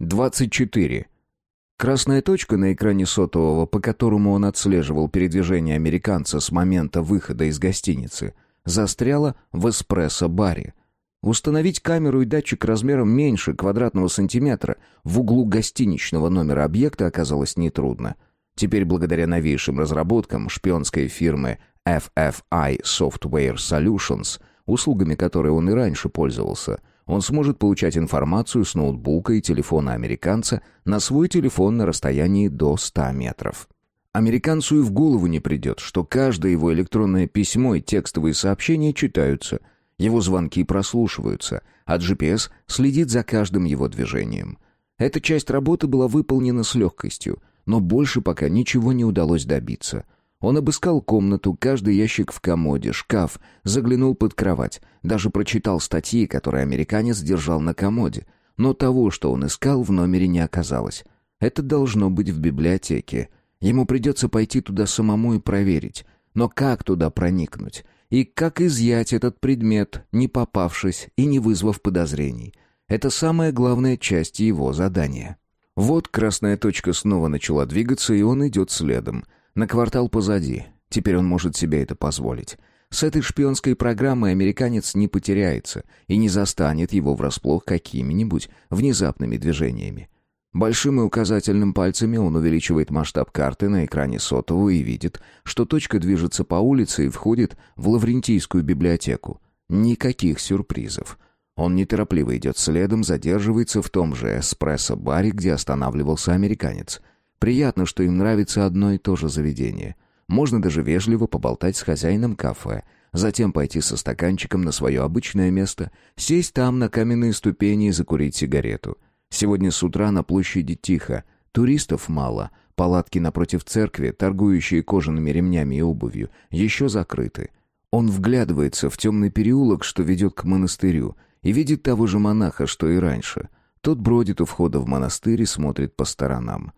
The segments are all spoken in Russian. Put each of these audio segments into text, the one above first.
24. Красная точка на экране сотового, по которому он отслеживал передвижение американца с момента выхода из гостиницы, застряла в эспрессо-баре. Установить камеру и датчик размером меньше квадратного сантиметра в углу гостиничного номера объекта оказалось нетрудно. Теперь, благодаря новейшим разработкам шпионской фирмы FFI Software Solutions, услугами которой он и раньше пользовался, он сможет получать информацию с ноутбука и телефона американца на свой телефон на расстоянии до 100 метров. Американцу и в голову не придет, что каждое его электронное письмо и текстовые сообщения читаются – его звонки прослушиваются, а GPS следит за каждым его движением. Эта часть работы была выполнена с легкостью, но больше пока ничего не удалось добиться. Он обыскал комнату, каждый ящик в комоде, шкаф, заглянул под кровать, даже прочитал статьи, которые американец держал на комоде. Но того, что он искал, в номере не оказалось. Это должно быть в библиотеке. Ему придется пойти туда самому и проверить. Но как туда проникнуть? И как изъять этот предмет, не попавшись и не вызвав подозрений. Это самая главная часть его задания. Вот красная точка снова начала двигаться, и он идет следом. На квартал позади. Теперь он может себе это позволить. С этой шпионской программой американец не потеряется и не застанет его врасплох какими-нибудь внезапными движениями. Большим и указательным пальцами он увеличивает масштаб карты на экране сотового и видит, что точка движется по улице и входит в Лаврентийскую библиотеку. Никаких сюрпризов. Он неторопливо идет следом, задерживается в том же эспрессо-баре, где останавливался американец. Приятно, что им нравится одно и то же заведение. Можно даже вежливо поболтать с хозяином кафе, затем пойти со стаканчиком на свое обычное место, сесть там на каменные ступени и закурить сигарету — Сегодня с утра на площади тихо, туристов мало, палатки напротив церкви, торгующие кожаными ремнями и обувью, еще закрыты. Он вглядывается в темный переулок, что ведет к монастырю, и видит того же монаха, что и раньше. Тот бродит у входа в монастырь и смотрит по сторонам.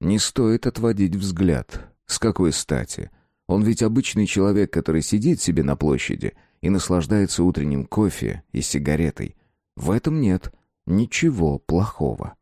Не стоит отводить взгляд. С какой стати? Он ведь обычный человек, который сидит себе на площади и наслаждается утренним кофе и сигаретой. В этом нет Ничего плохого.